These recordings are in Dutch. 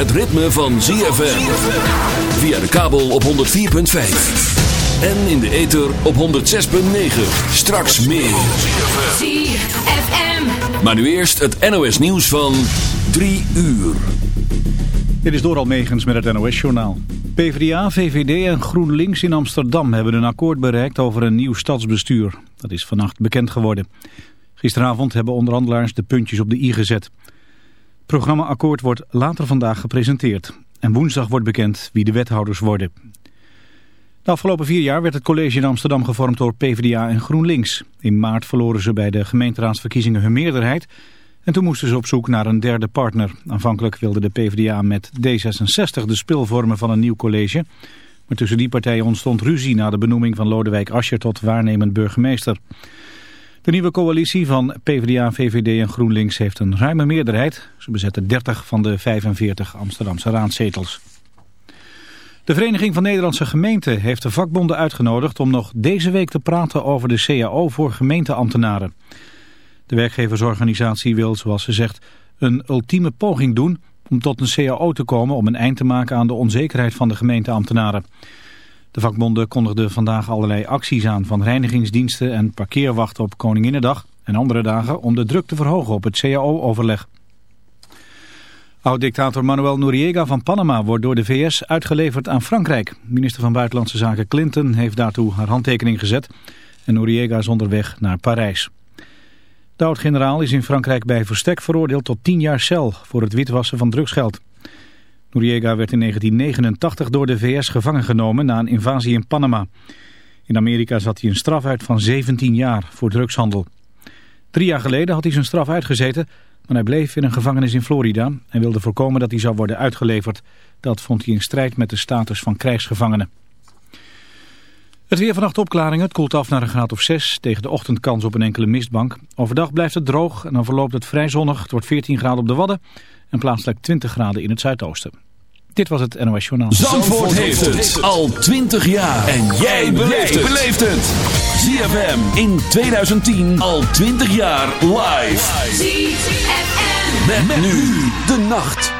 het ritme van ZFM. Via de kabel op 104.5. En in de ether op 106.9. Straks meer. ZFM. Maar nu eerst het NOS nieuws van 3 uur. Dit is Doral Megens met het NOS-journaal. PvdA, VVD en GroenLinks in Amsterdam hebben een akkoord bereikt over een nieuw stadsbestuur. Dat is vannacht bekend geworden. Gisteravond hebben onderhandelaars de puntjes op de i gezet. Programmaakkoord wordt later vandaag gepresenteerd. En woensdag wordt bekend wie de wethouders worden. De afgelopen vier jaar werd het college in Amsterdam gevormd door PvdA en GroenLinks. In maart verloren ze bij de gemeenteraadsverkiezingen hun meerderheid... En toen moesten ze op zoek naar een derde partner. Aanvankelijk wilde de PvdA met D66 de spil vormen van een nieuw college. Maar tussen die partijen ontstond ruzie na de benoeming van Lodewijk Asscher tot waarnemend burgemeester. De nieuwe coalitie van PvdA, VVD en GroenLinks heeft een ruime meerderheid. Ze bezetten 30 van de 45 Amsterdamse raadzetels. De Vereniging van Nederlandse Gemeenten heeft de vakbonden uitgenodigd om nog deze week te praten over de CAO voor gemeenteambtenaren. De werkgeversorganisatie wil, zoals ze zegt, een ultieme poging doen om tot een CAO te komen om een eind te maken aan de onzekerheid van de gemeenteambtenaren. De vakbonden kondigden vandaag allerlei acties aan van reinigingsdiensten en parkeerwachten op Koninginnedag en andere dagen om de druk te verhogen op het CAO-overleg. Oud-dictator Manuel Noriega van Panama wordt door de VS uitgeleverd aan Frankrijk. Minister van Buitenlandse Zaken Clinton heeft daartoe haar handtekening gezet en Noriega is onderweg naar Parijs. De oud-generaal is in Frankrijk bij verstek veroordeeld tot 10 jaar cel voor het witwassen van drugsgeld. Noriega werd in 1989 door de VS gevangen genomen na een invasie in Panama. In Amerika zat hij een straf uit van 17 jaar voor drugshandel. Drie jaar geleden had hij zijn straf uitgezeten, maar hij bleef in een gevangenis in Florida en wilde voorkomen dat hij zou worden uitgeleverd. Dat vond hij in strijd met de status van krijgsgevangenen. Het weer vannacht opklaringen. Het koelt af naar een graad of 6. Tegen de ochtend kans op een enkele mistbank. Overdag blijft het droog en dan verloopt het vrij zonnig. Het wordt 14 graden op de Wadden en plaatselijk 20 graden in het zuidoosten. Dit was het NOS Journaal. Zandvoort, heeft het al 20 jaar. En jij beleeft het. ZFM in 2010 al 20 jaar live. ZFM. Met, met nu de nacht.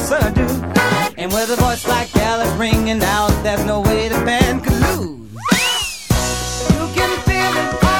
yes I do. And with a voice like Dallas ringing out, there's no way the band could lose. You can feel it. all.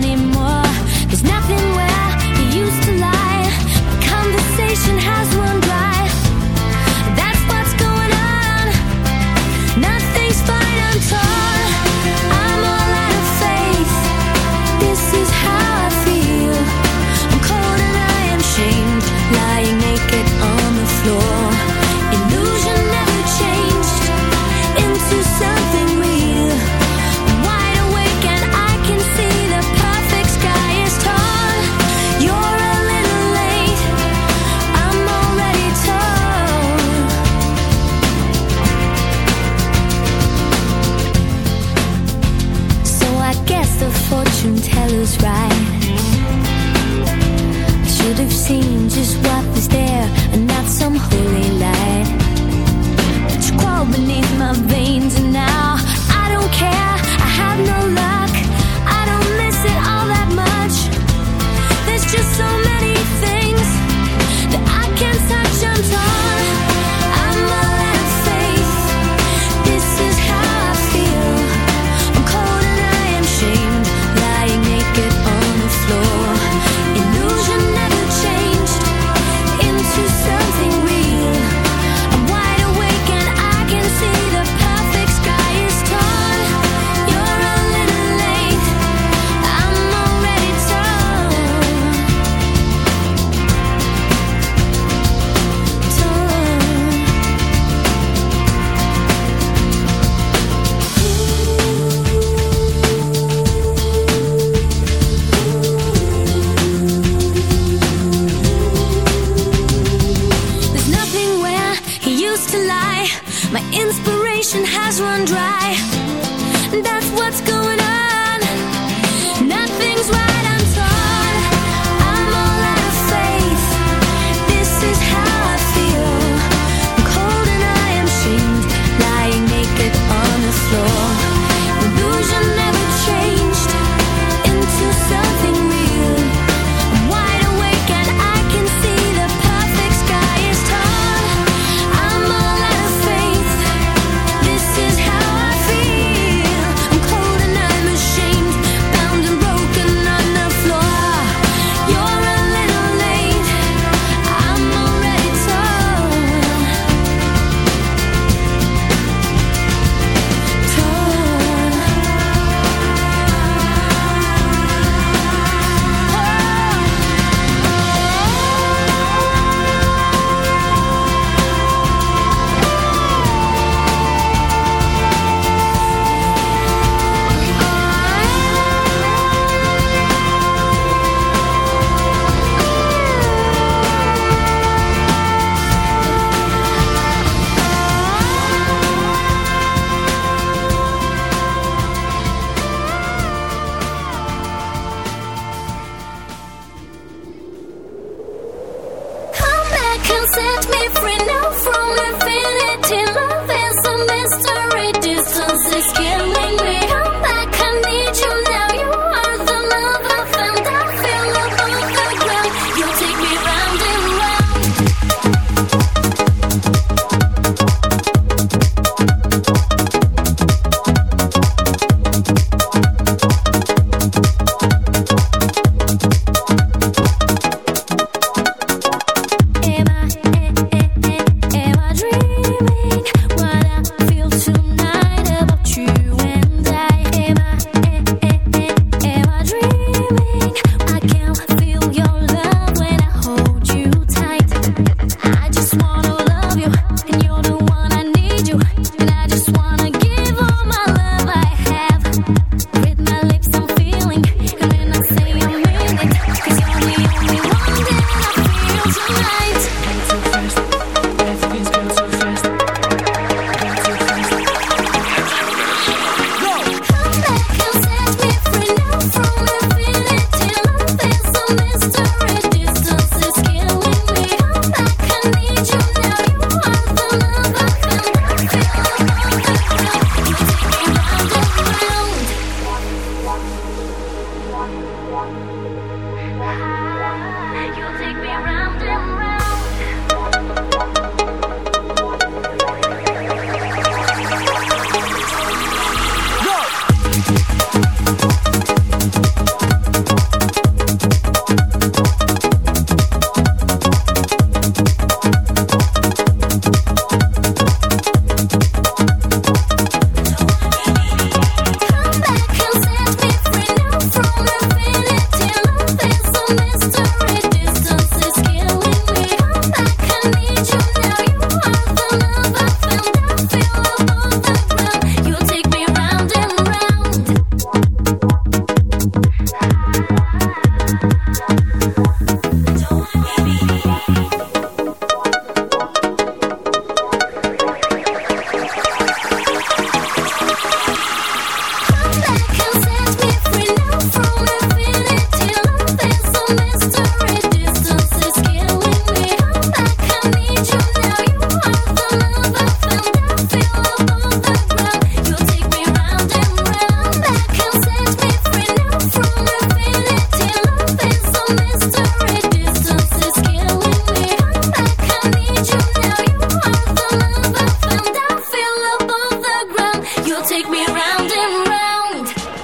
has one dry.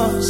lost.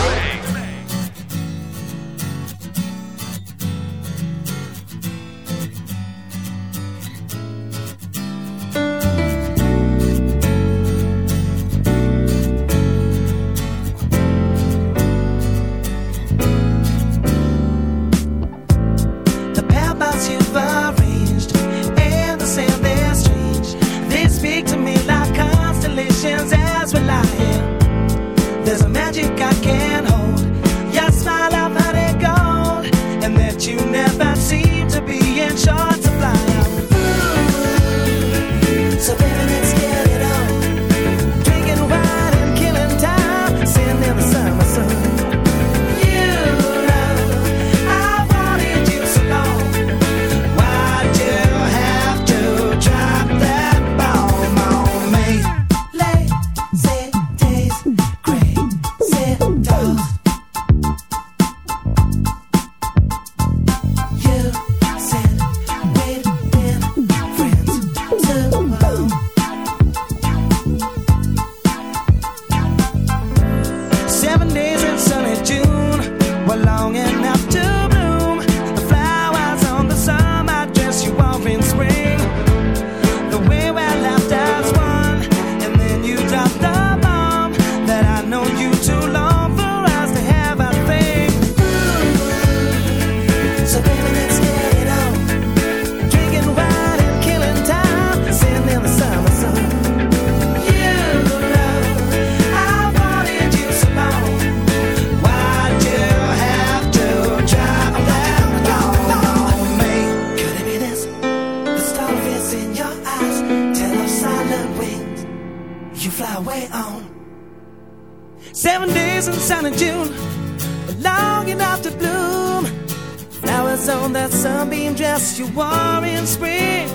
on that sunbeam dress you wore in spring.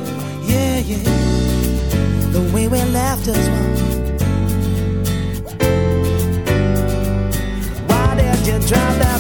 Yeah, yeah. The way we laughed as one. Why did you drop that?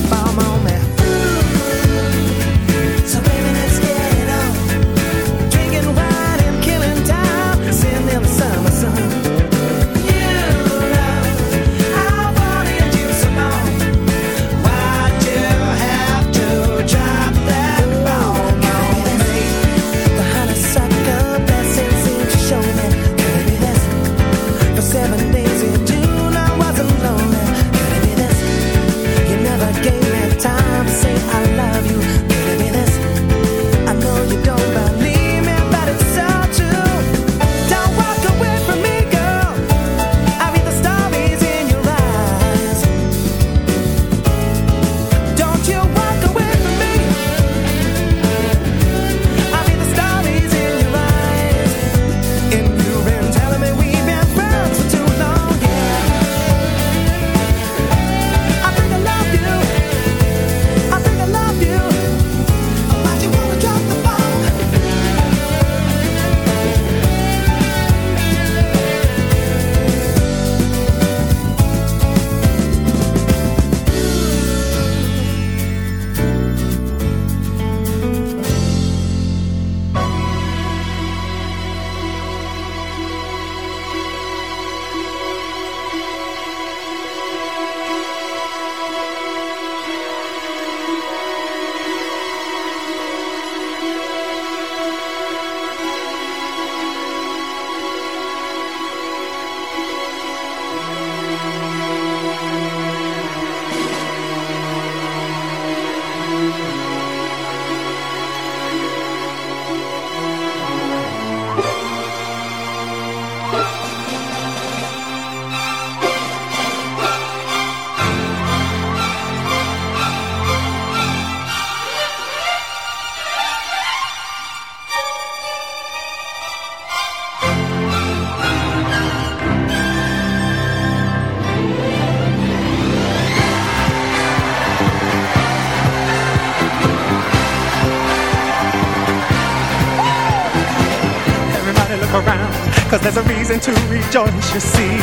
you see.